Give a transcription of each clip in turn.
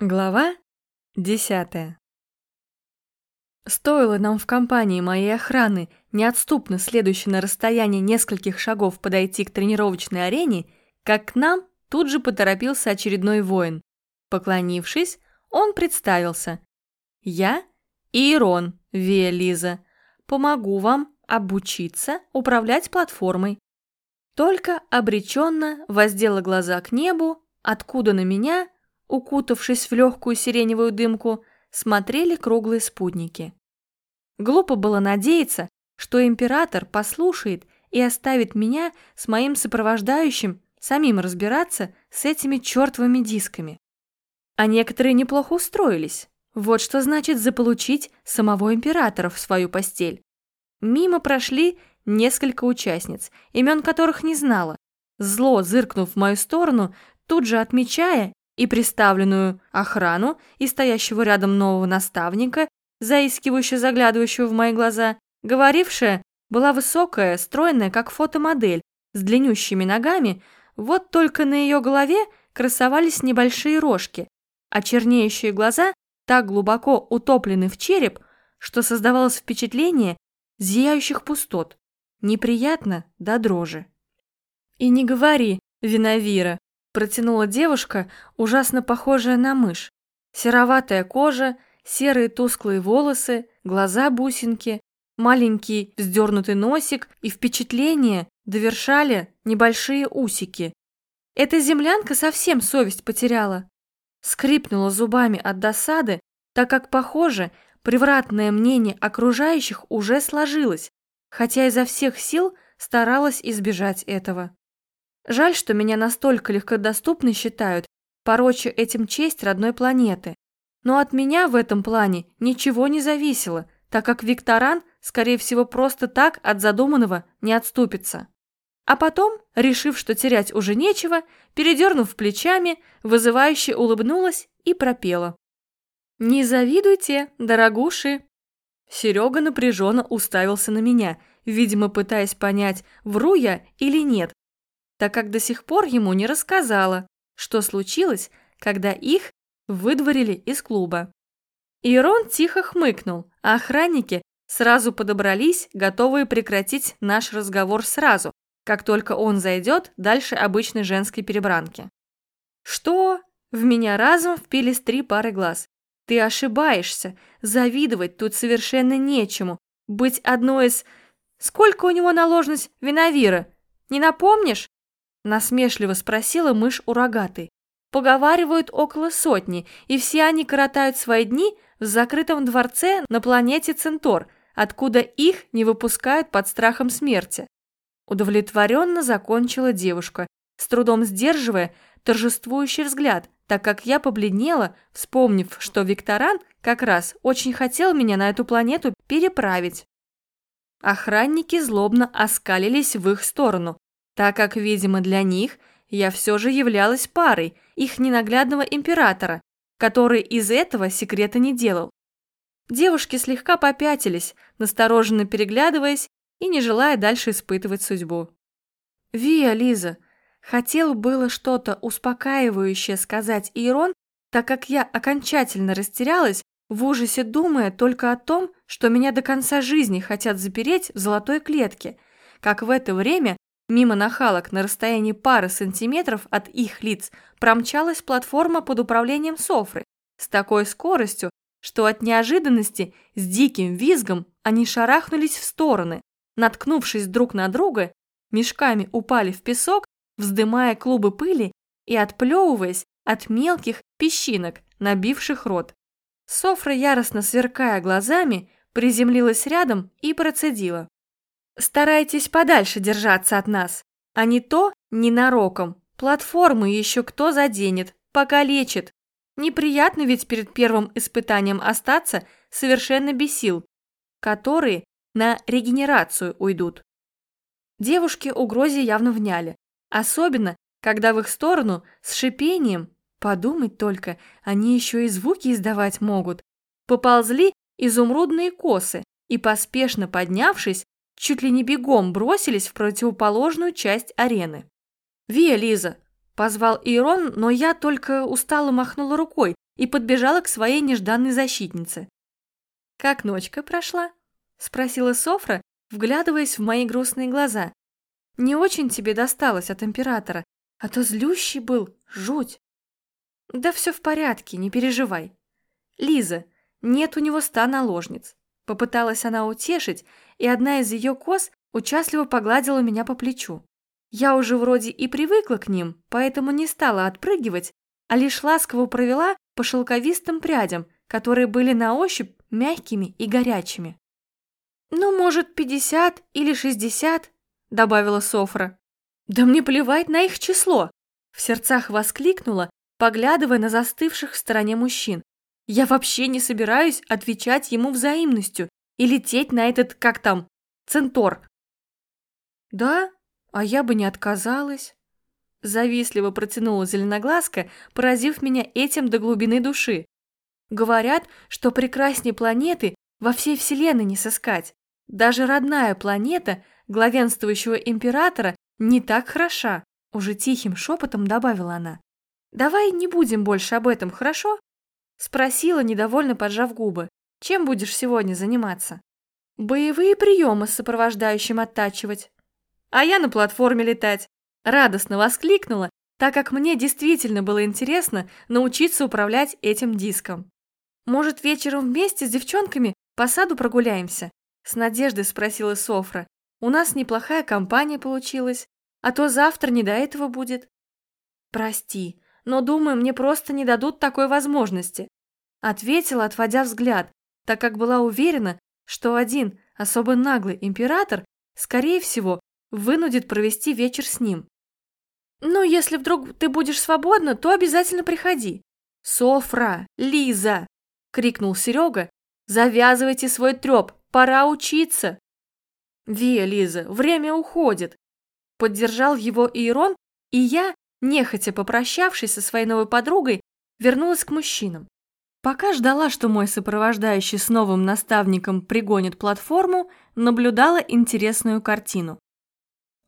Глава десятая Стоило нам в компании моей охраны, неотступно следующей на расстояние нескольких шагов подойти к тренировочной арене, как к нам тут же поторопился очередной воин. Поклонившись, он представился. «Я Ирон, Вия Лиза. Помогу вам обучиться управлять платформой». Только обреченно воздела глаза к небу, откуда на меня – укутавшись в легкую сиреневую дымку, смотрели круглые спутники. Глупо было надеяться, что император послушает и оставит меня с моим сопровождающим самим разбираться с этими чертовыми дисками. А некоторые неплохо устроились. Вот что значит заполучить самого императора в свою постель. Мимо прошли несколько участниц, имен которых не знала. Зло, зыркнув в мою сторону, тут же отмечая и приставленную охрану, и стоящего рядом нового наставника, заискивающе заглядывающего в мои глаза, говорившая была высокая, стройная, как фотомодель, с длиннющими ногами, вот только на ее голове красовались небольшие рожки, а чернеющие глаза так глубоко утоплены в череп, что создавалось впечатление зияющих пустот. Неприятно до дрожи. «И не говори, Виновира, протянула девушка, ужасно похожая на мышь. Сероватая кожа, серые тусклые волосы, глаза-бусинки, маленький вздернутый носик и впечатление довершали небольшие усики. Эта землянка совсем совесть потеряла. Скрипнула зубами от досады, так как, похоже, превратное мнение окружающих уже сложилось, хотя изо всех сил старалась избежать этого. Жаль, что меня настолько легкодоступно считают, пороча этим честь родной планеты. Но от меня в этом плане ничего не зависело, так как Викторан, скорее всего, просто так от задуманного не отступится. А потом, решив, что терять уже нечего, передернув плечами, вызывающе улыбнулась и пропела. «Не завидуйте, дорогуши!» Серега напряженно уставился на меня, видимо, пытаясь понять, вру я или нет, так как до сих пор ему не рассказала, что случилось, когда их выдворили из клуба. Ирон тихо хмыкнул, а охранники сразу подобрались, готовые прекратить наш разговор сразу, как только он зайдет дальше обычной женской перебранки. «Что?» В меня разом впились три пары глаз. «Ты ошибаешься. Завидовать тут совершенно нечему. Быть одной из... Сколько у него наложность виновира? Не напомнишь?» Насмешливо спросила мышь у рогатой. Поговаривают около сотни, и все они коротают свои дни в закрытом дворце на планете Центор, откуда их не выпускают под страхом смерти. Удовлетворенно закончила девушка, с трудом сдерживая торжествующий взгляд, так как я побледнела, вспомнив, что Викторан как раз очень хотел меня на эту планету переправить. Охранники злобно оскалились в их сторону, так как, видимо, для них я все же являлась парой их ненаглядного императора, который из этого секрета не делал. Девушки слегка попятились, настороженно переглядываясь и не желая дальше испытывать судьбу. «Вия, Лиза!» Хотел было что-то успокаивающее сказать Ирон, так как я окончательно растерялась, в ужасе думая только о том, что меня до конца жизни хотят запереть в золотой клетке, как в это время Мимо нахалок на расстоянии пары сантиметров от их лиц промчалась платформа под управлением Софры с такой скоростью, что от неожиданности с диким визгом они шарахнулись в стороны, наткнувшись друг на друга, мешками упали в песок, вздымая клубы пыли и отплевываясь от мелких песчинок, набивших рот. Софра, яростно сверкая глазами, приземлилась рядом и процедила. Старайтесь подальше держаться от нас, а не то ненароком. Платформы еще кто заденет, покалечит. Неприятно ведь перед первым испытанием остаться совершенно без сил, которые на регенерацию уйдут. Девушки угрозе явно вняли, особенно, когда в их сторону с шипением, подумать только, они еще и звуки издавать могут, поползли изумрудные косы и, поспешно поднявшись, чуть ли не бегом бросились в противоположную часть арены. «Вия, Лиза!» – позвал Ирон, но я только устало махнула рукой, и подбежала к своей нежданной защитнице. «Как ночка прошла?» – спросила Софра, вглядываясь в мои грустные глаза. «Не очень тебе досталось от императора, а то злющий был, жуть». «Да все в порядке, не переживай». «Лиза, нет у него ста наложниц». Попыталась она утешить, и одна из ее кос участливо погладила меня по плечу. Я уже вроде и привыкла к ним, поэтому не стала отпрыгивать, а лишь ласково провела по шелковистым прядям, которые были на ощупь мягкими и горячими. «Ну, может, пятьдесят или шестьдесят?» – добавила Софра. «Да мне плевать на их число!» – в сердцах воскликнула, поглядывая на застывших в стороне мужчин. «Я вообще не собираюсь отвечать ему взаимностью и лететь на этот, как там, центор». «Да, а я бы не отказалась». Завистливо протянула зеленоглазка, поразив меня этим до глубины души. Говорят, что прекрасней планеты во всей Вселенной не сыскать. Даже родная планета главенствующего императора не так хороша, уже тихим шепотом добавила она. «Давай не будем больше об этом, хорошо?» Спросила, недовольно поджав губы. «Чем будешь сегодня заниматься?» «Боевые приемы с сопровождающим оттачивать». «А я на платформе летать», Радостно воскликнула, так как мне действительно было интересно научиться управлять этим диском. «Может, вечером вместе с девчонками по саду прогуляемся?» С надеждой спросила Софра. «У нас неплохая компания получилась, а то завтра не до этого будет». «Прости, но думаю, мне просто не дадут такой возможности», ответила, отводя взгляд, так как была уверена, что один особо наглый император, скорее всего, вынудит провести вечер с ним. «Ну, если вдруг ты будешь свободна, то обязательно приходи». «Софра! Лиза!» — крикнул Серега. «Завязывайте свой треп, пора учиться!» «Вия, Лиза, время уходит!» Поддержал его Иерон, и я, нехотя попрощавшись со своей новой подругой, вернулась к мужчинам. Пока ждала, что мой сопровождающий с новым наставником пригонит платформу, наблюдала интересную картину.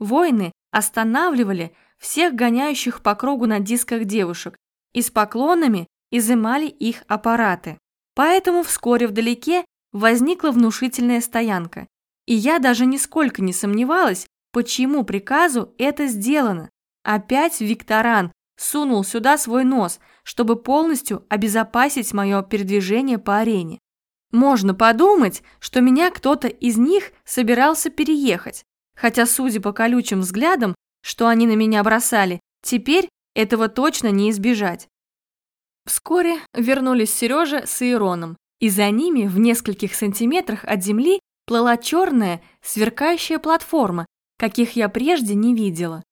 Воины останавливали всех гоняющих по кругу на дисках девушек и с поклонами изымали их аппараты. Поэтому вскоре вдалеке возникла внушительная стоянка, и я даже нисколько не сомневалась, почему приказу это сделано. Опять Викторан сунул сюда свой нос, чтобы полностью обезопасить мое передвижение по арене. Можно подумать, что меня кто-то из них собирался переехать, хотя, судя по колючим взглядам, что они на меня бросали, теперь этого точно не избежать. Вскоре вернулись Сережа с Ироном, и за ними в нескольких сантиметрах от земли плыла черная, сверкающая платформа, каких я прежде не видела.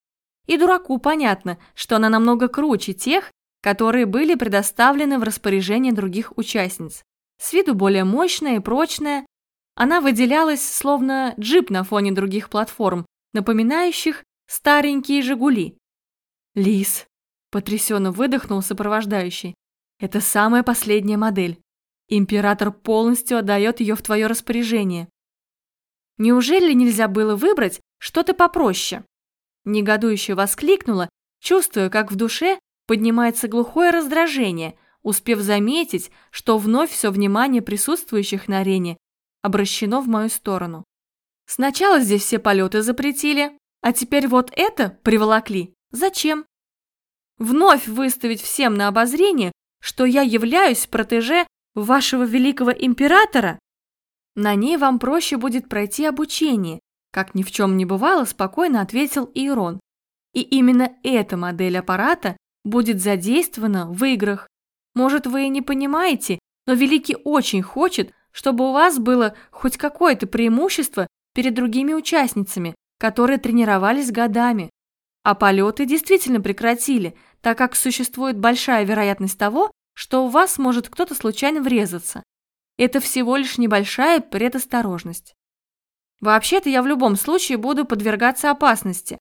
И дураку понятно, что она намного круче тех, которые были предоставлены в распоряжение других участниц. С виду более мощная и прочная, она выделялась словно джип на фоне других платформ, напоминающих старенькие «Жигули». «Лис», – потрясенно выдохнул сопровождающий, – «это самая последняя модель. Император полностью отдает ее в твое распоряжение». «Неужели нельзя было выбрать что-то попроще?» Негодующе воскликнула, чувствуя, как в душе поднимается глухое раздражение, успев заметить, что вновь все внимание присутствующих на арене обращено в мою сторону. Сначала здесь все полеты запретили, а теперь вот это приволокли. Зачем? Вновь выставить всем на обозрение, что я являюсь протеже вашего великого императора? На ней вам проще будет пройти обучение, как ни в чем не бывало, спокойно ответил Ирон. И именно эта модель аппарата будет задействована в играх. Может, вы и не понимаете, но Великий очень хочет, чтобы у вас было хоть какое-то преимущество перед другими участницами, которые тренировались годами. А полеты действительно прекратили, так как существует большая вероятность того, что у вас может кто-то случайно врезаться. Это всего лишь небольшая предосторожность. Вообще-то я в любом случае буду подвергаться опасности.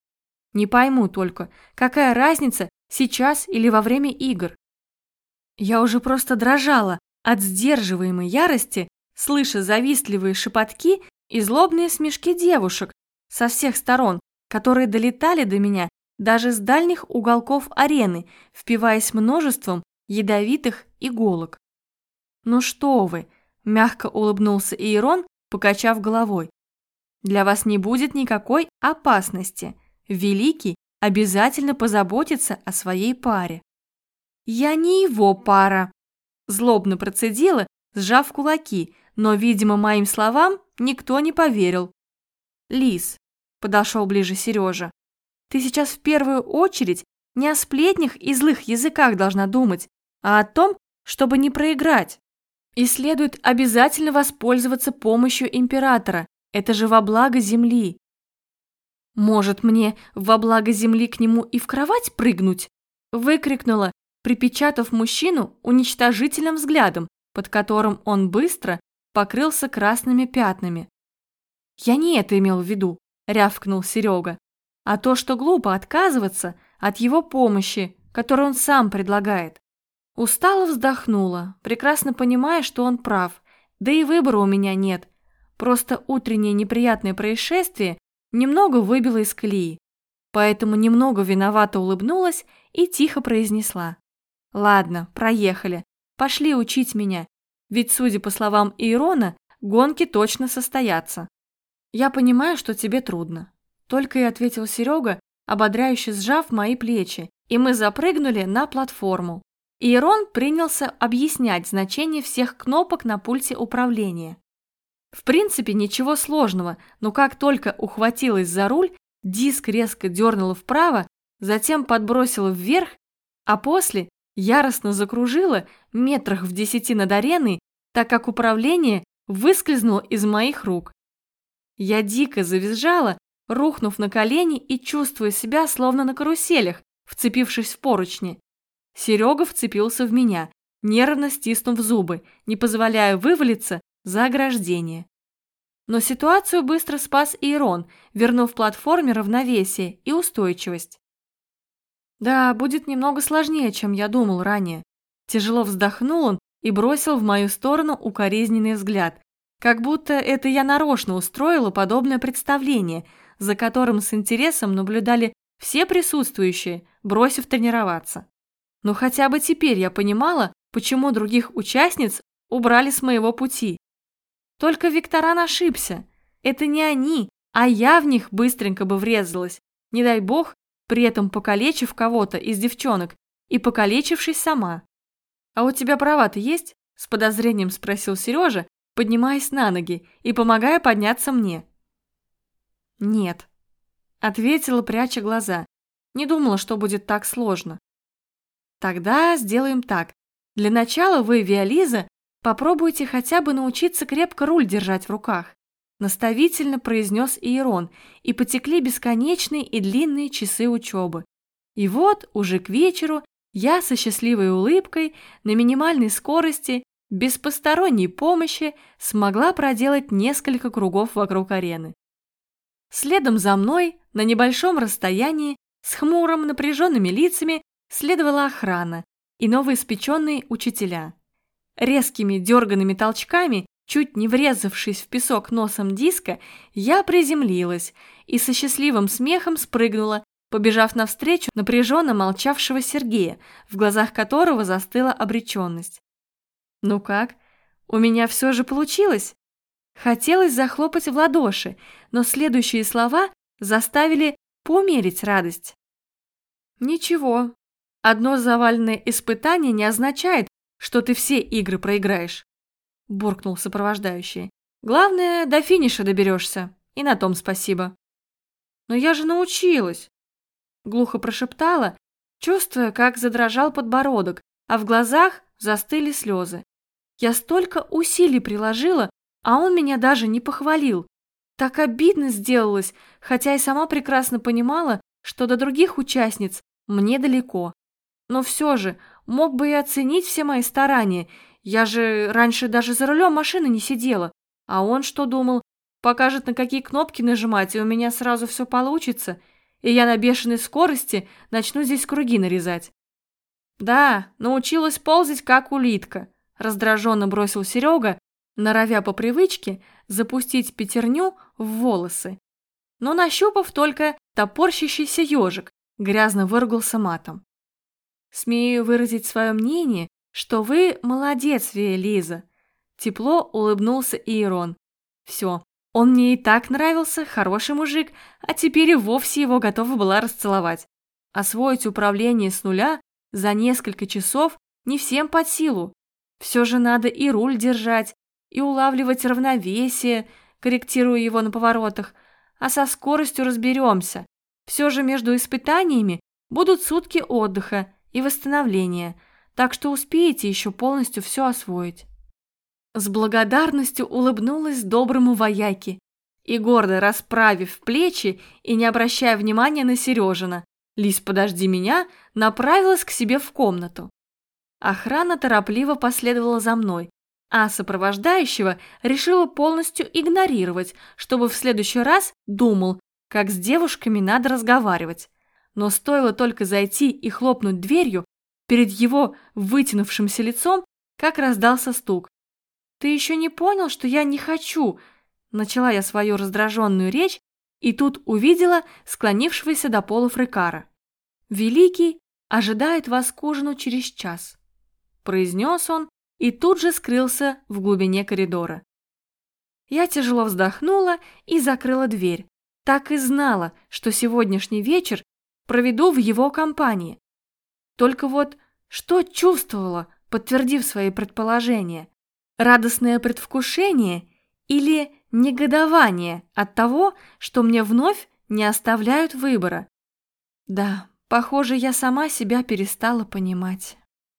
Не пойму только, какая разница сейчас или во время игр. Я уже просто дрожала от сдерживаемой ярости, слыша завистливые шепотки и злобные смешки девушек, со всех сторон, которые долетали до меня даже с дальних уголков арены, впиваясь множеством ядовитых иголок. «Ну что вы!» – мягко улыбнулся Иерон, покачав головой. «Для вас не будет никакой опасности. Великий обязательно позаботится о своей паре». «Я не его пара!» – злобно процедила, сжав кулаки, но, видимо, моим словам никто не поверил. «Лис», – подошел ближе Сережа, – «ты сейчас в первую очередь не о сплетнях и злых языках должна думать, а о том, чтобы не проиграть. И следует обязательно воспользоваться помощью императора, это же во благо земли. Может, мне во благо земли к нему и в кровать прыгнуть? Выкрикнула, припечатав мужчину уничтожительным взглядом, под которым он быстро покрылся красными пятнами. «Я не это имел в виду», – рявкнул Серега, «а то, что глупо отказываться от его помощи, которую он сам предлагает». Устало вздохнула, прекрасно понимая, что он прав, да и выбора у меня нет. Просто утреннее неприятное происшествие немного выбило из колеи. Поэтому немного виновато улыбнулась и тихо произнесла. «Ладно, проехали. Пошли учить меня. Ведь, судя по словам Ирона, гонки точно состоятся». «Я понимаю, что тебе трудно», – только и ответил Серега, ободряюще сжав мои плечи, и мы запрыгнули на платформу. Ирон принялся объяснять значение всех кнопок на пульте управления. В принципе, ничего сложного, но как только ухватилась за руль, диск резко дернула вправо, затем подбросила вверх, а после яростно закружила метрах в десяти над ареной, так как управление выскользнуло из моих рук. Я дико завизжала, рухнув на колени и чувствуя себя словно на каруселях, вцепившись в поручни. Серега вцепился в меня, нервно стиснув зубы, не позволяя вывалиться за ограждение. Но ситуацию быстро спас Ирон, вернув платформе равновесие и устойчивость. Да, будет немного сложнее, чем я думал ранее. Тяжело вздохнул он и бросил в мою сторону укоризненный взгляд, как будто это я нарочно устроила подобное представление, за которым с интересом наблюдали все присутствующие, бросив тренироваться. Но хотя бы теперь я понимала, почему других участниц убрали с моего пути. Только Викторан ошибся. Это не они, а я в них быстренько бы врезалась. Не дай бог, при этом покалечив кого-то из девчонок и покалечившись сама. «А у тебя права-то есть?» – с подозрением спросил Сережа, поднимаясь на ноги и помогая подняться мне. «Нет», – ответила, пряча глаза. Не думала, что будет так сложно. Тогда сделаем так. Для начала вы, Виолиза, попробуйте хотя бы научиться крепко руль держать в руках. Наставительно произнес Иерон, и потекли бесконечные и длинные часы учебы. И вот, уже к вечеру, я со счастливой улыбкой, на минимальной скорости, без посторонней помощи, смогла проделать несколько кругов вокруг арены. Следом за мной, на небольшом расстоянии, с хмурым напряженными лицами, следовала охрана и новоиспеченные учителя. Резкими дерганными толчками, чуть не врезавшись в песок носом диска, я приземлилась и со счастливым смехом спрыгнула, побежав навстречу напряженно молчавшего Сергея, в глазах которого застыла обреченность. «Ну как? У меня все же получилось?» Хотелось захлопать в ладоши, но следующие слова заставили поумерить радость. «Ничего, Одно заваленное испытание не означает, что ты все игры проиграешь», – буркнул сопровождающий. «Главное, до финиша доберешься, и на том спасибо». «Но я же научилась», – глухо прошептала, чувствуя, как задрожал подбородок, а в глазах застыли слезы. Я столько усилий приложила, а он меня даже не похвалил. Так обидно сделалось, хотя и сама прекрасно понимала, что до других участниц мне далеко. Но все же, мог бы и оценить все мои старания. Я же раньше даже за рулем машины не сидела. А он что думал? Покажет, на какие кнопки нажимать, и у меня сразу все получится. И я на бешеной скорости начну здесь круги нарезать. Да, научилась ползать, как улитка. Раздраженно бросил Серега, норовя по привычке запустить пятерню в волосы. Но нащупав только топорщащийся ежик, грязно выругался матом. Смею выразить свое мнение, что вы молодец, Вия Лиза. Тепло улыбнулся Иерон. Все, он мне и так нравился, хороший мужик, а теперь и вовсе его готова была расцеловать. Освоить управление с нуля за несколько часов не всем под силу. Все же надо и руль держать, и улавливать равновесие, корректируя его на поворотах, а со скоростью разберемся. Все же между испытаниями будут сутки отдыха и восстановления, так что успеете еще полностью все освоить. С благодарностью улыбнулась доброму вояке и, гордо расправив плечи и не обращая внимания на Сережина, «Лис, подожди меня», направилась к себе в комнату. Охрана торопливо последовала за мной, а сопровождающего решила полностью игнорировать, чтобы в следующий раз думал, как с девушками надо разговаривать. Но стоило только зайти и хлопнуть дверью, перед его вытянувшимся лицом, как раздался стук. «Ты еще не понял, что я не хочу?» Начала я свою раздраженную речь и тут увидела склонившегося до пола Фрикара. «Великий ожидает вас к ужину через час», – произнес он и тут же скрылся в глубине коридора. Я тяжело вздохнула и закрыла дверь. Так и знала, что сегодняшний вечер проведу в его компании. Только вот что чувствовала, подтвердив свои предположения? Радостное предвкушение или негодование от того, что мне вновь не оставляют выбора? Да, похоже, я сама себя перестала понимать.